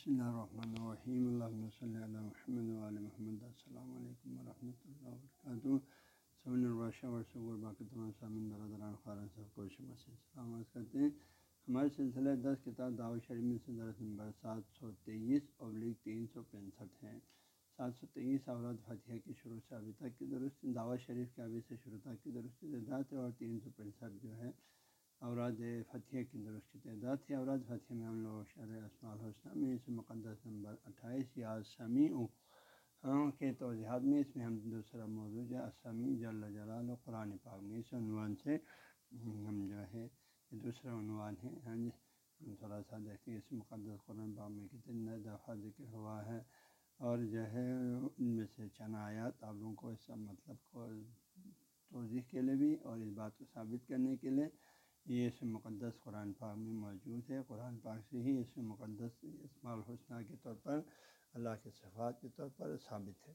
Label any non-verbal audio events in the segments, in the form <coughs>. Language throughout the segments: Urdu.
بسم اللہ الرحمن الرحیم اللہ صلی اللہ محمد علیہ محمد السلام علیکم ورحمۃ اللہ وبرکاتہ سمن الباشہ ورثہ باقی تمام سامن برادران خارن صاحب کو سلامت کرتے ہیں ہمارے سلسلہ دس کتاب دعوت شریف میں سے درس نمبر سات سو تیئیس ابلیغ تین سو پینسٹھ ہے سات سو تیئیس اوراد فتح کی شروع سے ابھی تک کی درست دعوت شریف کے ابھی سے شروع تک کی درست تعداد ہے اور تین سو پینسٹھ جو ہے اوراد فتح کی درست تعداد ہے۔ اوراد فتح میں ہم لوگ شرح اسماع الحسنہ میں اس مقدس نمبر اٹھائیس یا سمیع ہاں، کے توضیحات میں اس میں ہم دوسرا موضوع جو اسمی جل جلال و قرآن پاک میں، اس عنوان سے ہم جو ہے دوسرا عنوان ہے۔ ہاں جی ہم تھوڑا سا دیکھتے ہیں اس مقدس قرآن پاک میں کتنے دفعہ ذکر ہوا ہے۔ اور جو ہے، ان میں سے چند آیات آپ لوگوں کو اس کا مطلب کو توضیح کے لیے بھی اور اس بات کو ثابت کرنے کے لیے۔ یہ اس مقدس قرآن پاک میں موجود ہے۔ قرآن پاک سے ہی اس مقدس اسماع الحسنہ کے طور پر، اللہ کے صفات کے طور پر ثابت ہے۔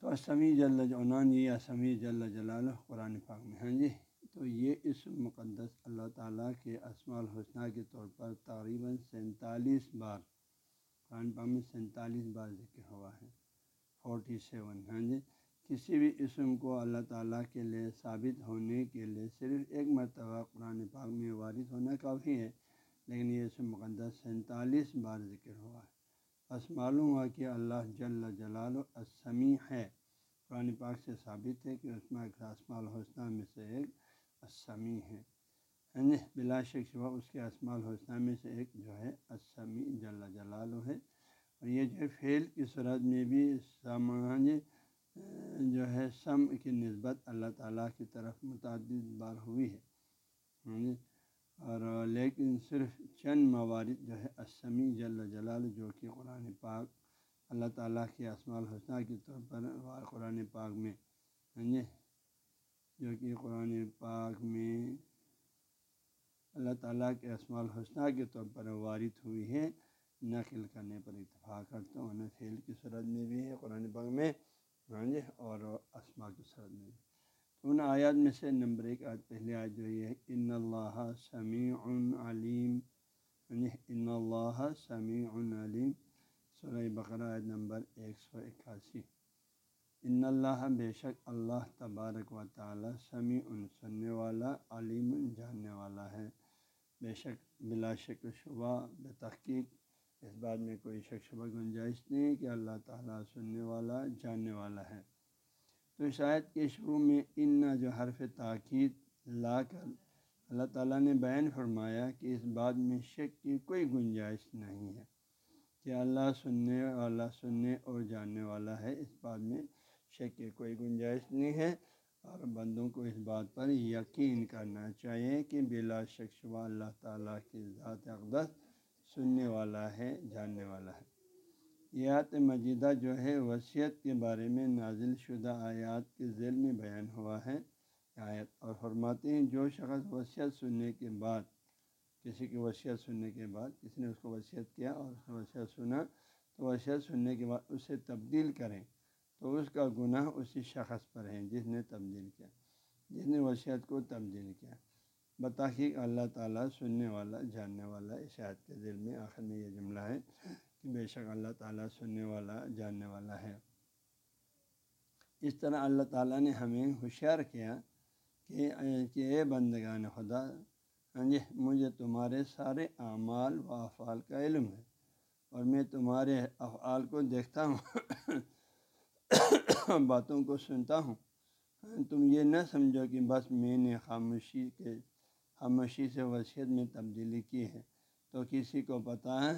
تو اسمی جل عنان یہ اسمی جل جلال قرآن پاک میں ہاں جی؟ تو یہ اس مقدس اللہ تعالیٰ کے اسماع الحسنہ کے طور پر تقریباً سینتالیس بار، قرآن پاک میں سینتالیس بار ذکر ہوا ہے۔ فورٹی سیون ہاں جی؟ کسی بھی اسم کو اللہ تعالیٰ کے لیے ثابت ہونے کے لیے صرف ایک مرتبہ قرآن پاک میں وارث ہونا کافی ہے، لیکن یہ اسم مقدس سینتالیس بار ذکر ہوا ہے۔ بس معلوم ہوا کہ اللہ جل جلال و اسمی ہے۔ قرآن پاک سے ثابت ہے کہ اس میں الحسنہ میں سے ایک اسمی ہے۔ یعنی بلا شک شبہ اس کے اسماع الحسنہ میں سے ایک جو ہے اسمی جل جلال ہے۔ اور یہ جو ہے فعل کی صورت میں بھی سامان جو ہے سم کی نسبت اللہ تعالیٰ کی طرف متعدد بار ہوئی ہے۔ ہاں جی؟ اور لیکن صرف چند موارد جو ہے اسمی جل جلال جو کہ قرآن پاک اللہ تعالیٰ کے اسماع الحسنہ کے طور پر قرآن پاک میں ہاں جی؟ جو کہ قرآن پاک میں اللہ تعالیٰ کے اسماع الحسنہ کے طور پر وارد ہوئی ہے، نقل کرنے پر اتفاق کرتا ہوں انہیں فیل کی صورت میں بھی ہے قرآن پاک میں۔ جی اور اسما کی صورت میں۔ تو ان آیات میں سے نمبر ایک آج پہلے آج جو یہ ہے، ان اللہ سمیع علیم۔ یعنی ان اللہ سمیع علیم۔ سورہ بقرہ آیت نمبر ایک سو اکاسی۔ ان اللہ بے شک اللہ تبارک و تعالیٰ سمیع سننے والا، علیم جاننے والا ہے۔ بے شک بلا شک شبہ بے تحقیق اس بات میں کوئی شک شبہ گنجائش نہیں کہ اللہ تعالیٰ سننے والا، جاننے والا ہے۔ تو شاید کے شروع میں ان جو حرف تاکید لا کر اللہ تعالیٰ نے بیان فرمایا کہ اس بات میں شک کی کوئی گنجائش نہیں ہے کہ اللہ سننے والا سننے اور جاننے والا ہے۔ اس بات میں شک کی کوئی گنجائش نہیں ہے اور بندوں کو اس بات پر یقین کرنا چاہیے کہ بلا شک شبہ اللہ تعالیٰ کی ذات اقدس سننے والا ہے، جاننے والا ہے۔ یات مجیدہ جو ہے، وصیت کے بارے میں نازل شدہ آیات کے ذیل میں بیان ہوا ہے۔ آیت اور فرماتے ہیں، جو شخص وصیت سننے کے بعد کسی کی وصیت سننے کے بعد کسی نے اس کو وصیت کیا اور اس نے وصیت سنا، تو وصیت سننے کے بعد اسے تبدیل کریں۔ تو اس کا گناہ اسی شخص پر ہے، جس نے تبدیل کیا، جس نے وصیت کو تبدیل کیا۔ بتاخیق اللہ تعالیٰ سننے والا، جاننے والا اشاعت کے دل میں، آخر میں یہ جملہ ہے کہ بے شک اللہ تعالیٰ سننے والا، جاننے والا ہے۔ اس طرح اللہ تعالیٰ نے ہمیں ہوشیار کیا کہ کہ اے بندگان خدا ہاں جی مجھے تمہارے سارے اعمال و افعال کا علم ہے اور میں تمہارے افعال کو دیکھتا ہوں، باتوں کو سنتا ہوں۔ ہاں، تم یہ نہ سمجھو کہ بس میں نے خاموشی کے خاموشی سے وصیت میں تبدیلی کی ہے تو کسی کو پتہ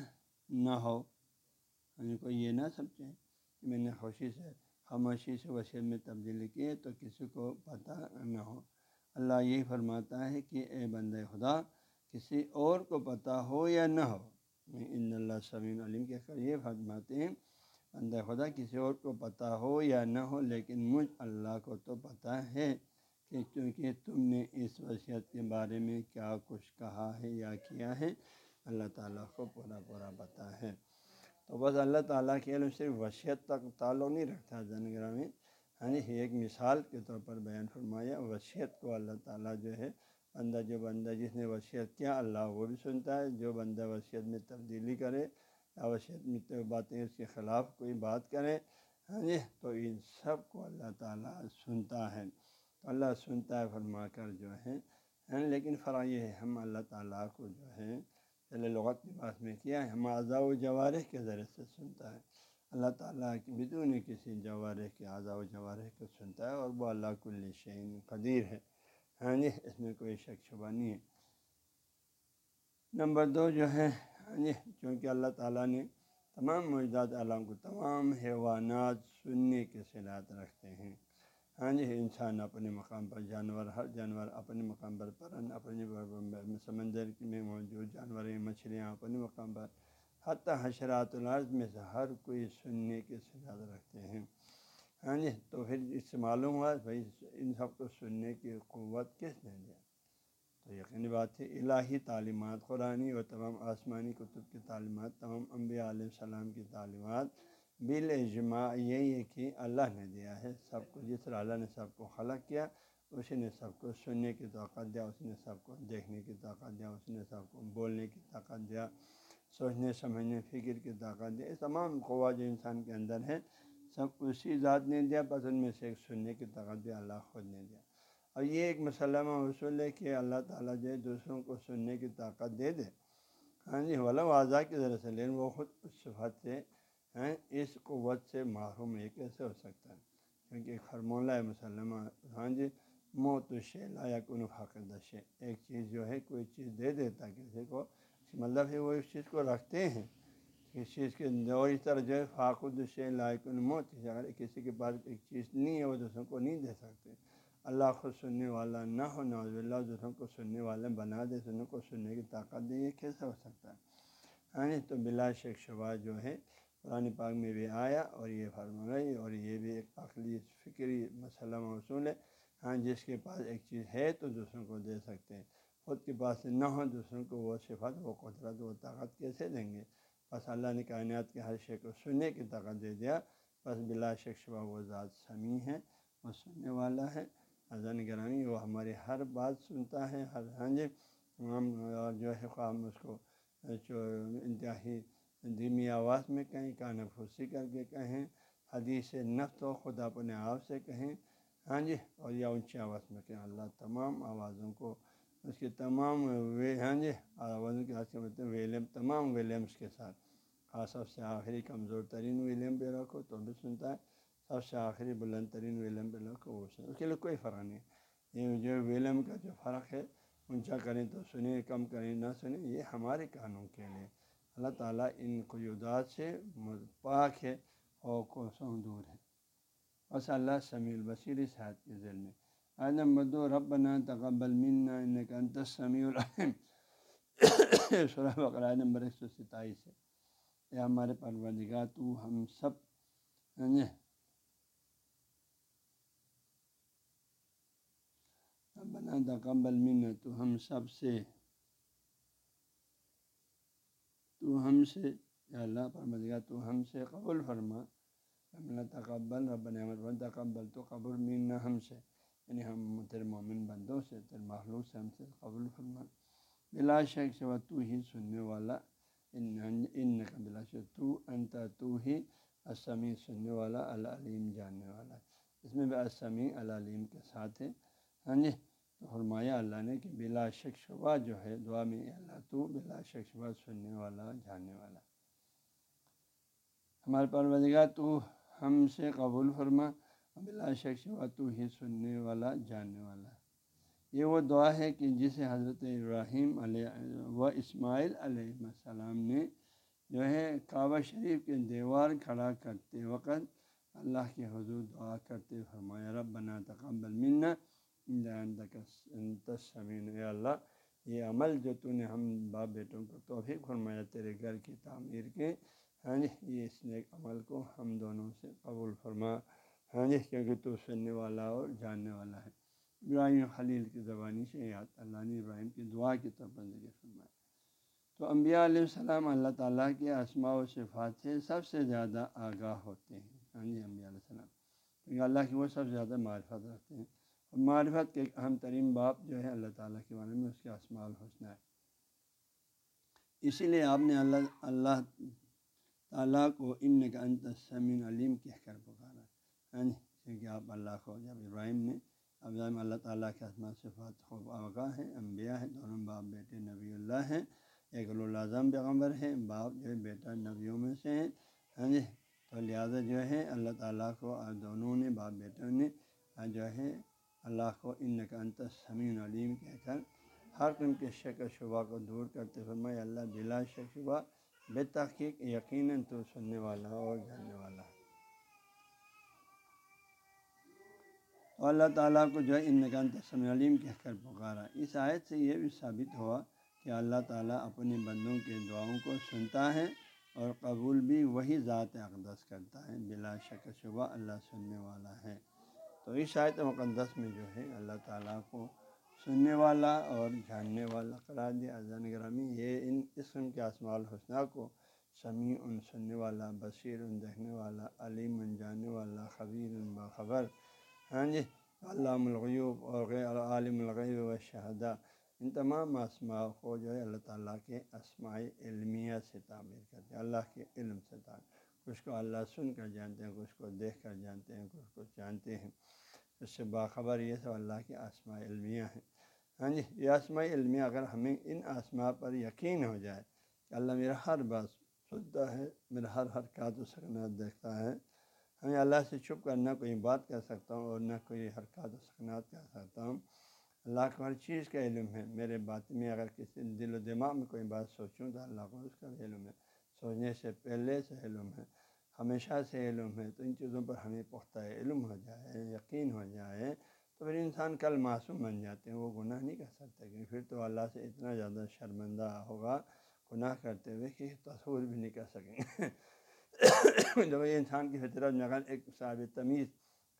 نہ ہو۔ یعنی کوئی یہ نہ سمجھے کہ میں نے خوشی سے خاموشی سے وصیت میں تبدیلی کی ہے تو کسی کو پتہ نہ ہو۔ اللہ یہی فرماتا ہے کہ اے بند خدا، کسی اور کو پتہ ہو یا نہ ہو۔ ان اللہ سمین علیم کے کر یہ فرماتے ہیں بند خدا، کسی اور کو پتہ ہو یا نہ ہو، لیکن مجھ اللہ کو تو پتہ ہے۔ کہ چونکہ تم نے اس وصیت کے بارے میں کیا کچھ کہا ہے یا کیا ہے، اللہ تعالیٰ کو پورا پورا پتہ ہے۔ تو بس اللہ تعالیٰ کے علم صرف وصیت تک تعلق نہیں رکھتا زنگرہ میں۔ ہاں جی ایک مثال کے طور پر بیان فرمایا، وصیت کو اللہ تعالیٰ جو ہے، بندہ جو بندہ جس نے وصیت کیا، اللہ وہ بھی سنتا ہے۔ جو بندہ وصیت میں تبدیلی کرے یا وصیت میں تو باتیں اس کے خلاف کوئی بات کرے ہاں جی تو ان سب کو اللہ تعالیٰ سنتا ہے۔ تو اللہ سنتا ہے، فرما کر جو ہے لیکن فرا یہ ہے، ہم اللہ تعالیٰ کو جو ہے، پہلے لغت کی بات میں کیا ہے، ہم اعضاء و جوارح کے ذریعے سے سنتا ہے۔ اللہ تعالیٰ کی بدون کسی جوارح کے، اعضاء و جوارح کو سنتا ہے، اور وہ اللہ کل شعین قدیر ہے۔ ہاں جی اس میں کوئی شک شبہ نہیں ہے۔ نمبر دو جو ہے ہاں جی چونکہ اللہ تعالیٰ نے تمام موجودات عالم کو، تمام حیوانات سننے کے صلاحیت رکھتے ہیں۔ ہاں جی انسان اپنے مقام پر، جانور، ہر جانور اپنے مقام پر پرن اپنے سمندر میں موجود جانور، مچھلیاں اپنے مقام پر، حتیٰ حشرات الارض میں سے ہر کوئی سننے کے صلاحیت رکھتے ہیں۔ ہاں جی تو پھر اس سے معلوم ہوا بھائی ان سب کو سننے کی قوت کس نے دیا؟ تو یقینی بات ہے، الہی تعلیمات قرآن و تمام آسمانی کتب کی تعلیمات، تمام انبیاء علیہ السلام کی تعلیمات بال اجماع یہی ہے کہ اللہ نے دیا ہے، سب کو جس طرح اللہ نے سب کو خلق کیا، اسی نے سب کو سننے کی طاقت دیا اس نے سب کو دیکھنے کی طاقت دیا اس نے سب کو بولنے کی طاقت دیا، سوچنے، سمجھنے، فکر کی طاقت دیا۔ تمام قوا جو انسان کے اندر ہے سب اسی ذات نے دیا، بس ان میں سے ایک سننے کی طاقت دیا، اللہ خود نے دیا۔ اور یہ ایک مسلمہ اصول ہے کہ اللہ تعالیٰ جو ہے دوسروں کو سننے کی طاقت دے دے۔ ہاں جی ولا اعضاء کی ذرا سے، لیکن وہ خود اس صفت سے اس قوت سے محروم یہ کیسے ہو سکتا ہے۔ کیونکہ ایک خرمولہ ہے مسلمہ ہاں جی موت لا یا کن شے۔ ایک چیز جو ہے، کوئی چیز دے دیتا کسی کو مطلب ہے وہ اس چیز کو رکھتے ہیں۔ اس چیز کے اور اس طرح جو ہے فاقد شے لائکن موت اگر کسی کے پاس ایک چیز نہیں ہے، وہ دوسروں کو نہیں دے سکتے۔ اللہ خود سننے والا نہ ہو نوز اللہ دوسروں کو سننے والے بنا دے سنوں کو سننے کی طاقت دے، یہ کیسے ہو سکتا ہے؟ ہاں جی، تو بلا شیخ شبہ جو ہے قرآن پاک میں بھی آیا اور یہ فرمائی اور یہ بھی ایک عقلی فکری مسئلہ موصول ہے۔ ہاں جس کے پاس ایک چیز ہے تو دوسروں کو دے سکتے ہیں۔ خود کے پاس نہ ہو دوسروں کو وہ صفت، وہ قدرت، وہ طاقت کیسے دیں گے؟ بس اللہ نے کائنات کے ہر شے کو سننے کی طاقت دے دیا۔ بس بلا شخصبہ وہ ذات سمیع ہے، وہ سننے والا ہے۔ اذان گرامی وہ ہماری ہر بات سنتا ہے، ہر ہاں جی۔ ہم اور جو ہے خواہ اس کو جو انتہائی دھیمی آواز میں کہیں کان پھوسی کر کے کہیں، حدیث نفت و خدا اپنے آپ سے کہیں۔ ہاں جی اور یا اونچی آواز میں کہیں۔ اللہ تمام آوازوں کو، اس کے تمام وے ہاں جی آوازوں کے مطلب ہاتھ سے ویلیم تمام ویلیمس کے ساتھ۔ خاص سب سے آخری کمزور ترین ویلیم پہ رکھو تو بھی سنتا ہے۔ سب سے آخری بلند ترین ویلیم پہ رکھو وہ سنتا اس کے لیے کوئی فرق نہیں۔ یہ جو ویلیم کا جو فرق ہے، اونچا کریں تو سنیں، کم کریں، نہ سنیں، یہ ہمارے قانون کے لیے۔ اللہ تعالیٰ ان قیودات سے پاک ہے اور کوسوں دور ہے۔ بس اللہ سمیع البصیر صحت کے ذیل میں۔ آج نمبر دو، ربنا تقبل منا انک انت السمیع العلیم۔ سورہ بقرہ نمبر ایک سو ستائیس ہے۔ یا ہمارے پروردگار، تو ہم سب یعنی ربنا تقبل منا، تو ہم سب سے تو ہم سے اللہ پرمدگا تو ہم سے قبول فرما۔ ربنا تقبل رب نعمت تقبل، تو قبول مین ہم سے۔ یعنی ہم تیرے مومن بندوں سے، تیرے معلوم سے ہم سے قبول فرما۔ بلا شک سے تو ہی سننے والا، ان کا بلا شک تو انت، تو ہی اسمی سننے والا، العلیم، جاننے والا۔ اس میں بھی اسمی العلیم کے ساتھ ہے۔ ہاں جی؟ فرمایا اللہ نے کہ بلا شک شبہ جو ہے دعا میں اللہ تو بلا شک شبہ سننے والا، جاننے والا۔ ہمارے پروردگار، تو ہم سے قبول فرما، بلا شک شبہ تو ہی سننے والا، جاننے والا۔ یہ وہ دعا ہے کہ جسے حضرت ابراہیم علیہ، و اسماعیل علیہ السلام نے جو ہے کعبہ شریف کے دیوار کھڑا کرتے وقت اللہ کے حضور دعا کرتے، فرمایا رب بنا تقبل منا۔ تسمین اللہ، یہ عمل جو تو نے ہم باپ بیٹوں کو توفیق فرمایا تیرے گھر کی تعمیر کے ہاں جی یہ اس نے عمل کو ہم دونوں سے قبول فرما ہاں جی کیونکہ تو سننے والا اور جاننے والا ہے۔ ابراہیم خلیل کی زبانی سے یاد، اللہ نے ابراہیم کی دعا کی طرف ذکر فرمایا تو انبیاء علیہ السلام اللہ تعالیٰ کے اسماء و صفات سے سب سے زیادہ آگاہ ہوتے ہیں ہاں جی انبیاء علیہ السلام۔ کیونکہ اللہ کی وہ سب سے زیادہ معرفت رکھتے ہیں۔ معرفت کے ایک اہم ترین باپ جو ہے اللہ تعالیٰ کے بارے میں اس کے اسماع الحسنہ ہے۔ اسی لیے آپ نے اللہ اللہ تعالیٰ کو ان کا انت سمین علیم کہہ کر پکارا ہاں جی یعنی کیونکہ آپ اللہ کو، جب ابراہیم نے ابراہیم اللہ تعالیٰ کے اسما صفات خوب آگاہ ہیں، انبیاء ہیں، دونوں باپ بیٹے نبی اللہ ہیں، ایک العظم پیغمبر ہیں، باپ جو ہے بیٹا نبیوں میں سے ہیں۔ ہاں جی تو لہٰذا جو ہے اللہ تعالیٰ کو دونوں نے، باپ بیٹوں نے جو ہے اللہ کو ان کا انت سمین علیم کہہ کر ہر قسم کے شک و شبہ کو دور کرتے فرمائے اللہ بلا شک شبہ، بے تحقیق یقیناً تو سننے والا اور جاننے والا اور اللہ تعالیٰ کو جو ہے ان نگان تسم علیم کہہ کر پکارا۔ اس آیت سے یہ بھی ثابت ہوا کہ اللہ تعالیٰ اپنے بندوں کے دعاؤں کو سنتا ہے اور قبول بھی وہی ذات اقدس کرتا ہے۔ بلا شک شبہ اللہ سننے والا ہے۔ تو اس آیت مقدس میں جو ہے اللہ تعالیٰ کو سننے والا اور جاننے والا قرار دیا، اذان گرامی، یہ ان قسم کے اسماع الحسنہ کو سمیع، ان سننے والا، بصیر، ان دیکھنے والا، علیم، ان جاننے والا، خبیر، ان باخبر ہاں جی علام الغیوب اور غیر عالم الغیب و شہدہ ان تمام اسماء کو جو ہے اللہ تعالیٰ کے اسماء علمیہ سے تعمیر کرتے ہیں، اللہ کے علم سے تعمیر۔ کچھ کو اللہ سن کر جانتے ہیں، کچھ کو دیکھ کر جانتے ہیں، کچھ کو جانتے ہیں۔ اس سے باخبر یہ سب اللہ کے آسماء علمیہ ہیں۔ ہاں جی یہ آسماء علمیہ اگر ہمیں ان آسماء پر یقین ہو جائے کہ اللہ میرا ہر بات سنتا ہے، میرا ہر حرکات و سکنات دیکھتا ہے، ہمیں اللہ سے چھپ کر نہ کوئی بات کر سکتا ہوں اور نہ کوئی حرکات و سکنات کر سکتا ہوں۔ اللہ کو ہر چیز کا علم ہے۔ میرے بات میں اگر کسی دل و دماغ میں کوئی بات سوچوں تو اللہ کو اس کا علم ہے۔ سوچنے سے پہلے سے علم ہے۔ ہمیشہ سے علم ہے، تو ان چیزوں پر ہمیں پختہ علم ہو جائے، یقین ہو جائے، تو پھر انسان کل معصوم بن جاتے ہیں، وہ گناہ نہیں کر سکتا کیونکہ پھر تو اللہ سے اتنا زیادہ شرمندہ ہوگا گناہ کرتے ہوئے کہ تصور بھی نہیں کر سکیں۔ گے <coughs> جب یہ انسان کی فطرت میں اگر ایک صاحب تمیز،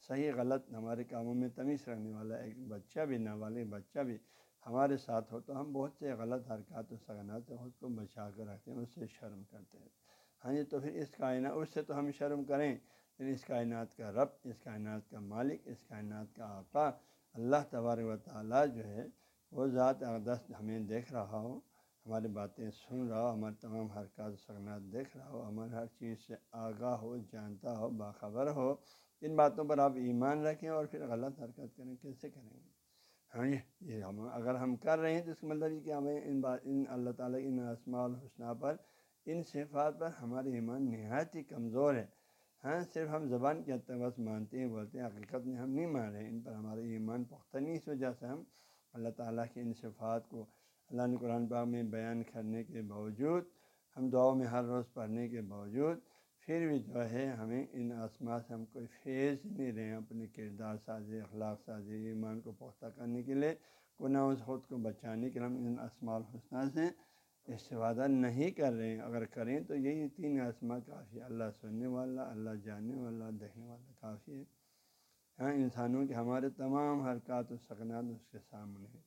صحیح غلط ہمارے کاموں میں تمیز رکھنے والا ایک بچہ بھی، نابالغ بچہ بھی ہمارے ساتھ ہو، تو ہم بہت سے غلط حرکات و سکنات خود کو بچا کر رکھتے ہیں، اس سے شرم کرتے ہیں۔ ہاں جی تو پھر اس کائنات، اس سے تو ہم شرم کریں۔ پھر اس کائنات کا رب، اس کائنات کا مالک، اس کائنات کا آقا، اللہ تبارک و تعالیٰ جو ہے، وہ ذات اقدس ہمیں دیکھ رہا ہو، ہماری باتیں سن رہا ہو، ہمارے تمام حرکات سکنات دیکھ رہا ہو، ہمارے ہر چیز سے آگاہ ہو، جانتا ہو، باخبر ہو۔ ان باتوں پر آپ ایمان رکھیں اور پھر غلط حرکت کریں، کیسے کریں گے؟ ہاں جی، یہ ہم، اگر ہم کر رہے ہیں تو اس کا مطلب یہ کہ ہمیں ان بات، ان اللہ تعالیٰ ان اسماع الحسنہ پر ان صفات پر ہمارے ایمان نہایت ہی کمزور ہے۔ ہاں صرف ہم زبان کے حد بس مانتے ہیں، بولتے ہیں، حقیقت میں ہم نہیں مان رہے ان پر ہمارے ایمان پختہ نہیں، اس وجہ سے ہم اللہ تعالیٰ کے ان صفات کو اللہ نے قرآن پاک میں بیان کرنے کے باوجود، ہم دعاؤں میں ہر روز پڑھنے کے باوجود، پھر بھی جو ہے، ہمیں ان آسما سے ہم کوئی فیض نہیں رہے ہیں۔ اپنے کردار سازی، اخلاق سازی، ایمان کو پختہ کرنے کے لیے، گناہوں سے خود کو بچانے کے لیے ہم ان اسماع الحسنہ سے استفادہ نہیں کر رہے ہیں۔ اگر کریں تو یہی تین آسما کافی ہے اللہ سننے والا، اللہ جاننے والا، دیکھنے والا کافی ہے ہاں انسانوں کے ہمارے تمام حرکات و سکنات اس کے سامنے ہیں۔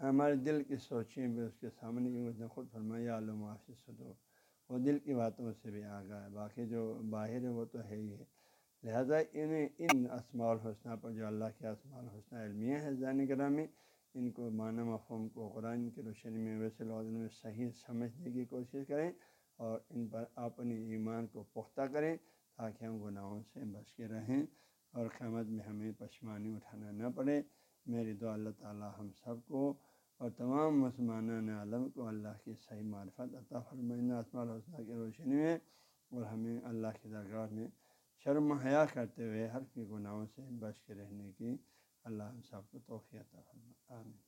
ہمارے دل کی سوچیں بھی اس کے سامنے اس نے خود فرمایا علوم معافی سدو وہ دل کی باتوں سے بھی آگاہ ہے۔ باقی جو باہر ہے وہ تو ہے ہی ہے۔ لہٰذا انہیں ان اسماع الحسنہ پر، جو اللہ کے اسماع الحسنہ علمیہ ہے زین گرامی ان کو معنی مفہوم کو قرآن کی روشنی میں ویسے لوگ میں صحیح سمجھنے کی کوشش کریں اور ان پر اپنی ایمان کو پختہ کریں تاکہ ہم گناہوں سے بچ کے رہیں اور قیامت میں ہمیں پشمانی اٹھانا نہ پڑے۔ میری دعا، اللہ تعالیٰ ہم سب کو اور تمام مسلمان عالم کو اللہ کی صحیح معرفت عطا فرمائنہ اسماء الحسنہ کی روشنی میں اور ہمیں اللہ کی درگاہ میں شرم حیا کرتے ہوئے ہر کی گناہوں سے بچ کے رہنے کی اللہ ہم سب کو توفیع عطا فرمائے۔ آمین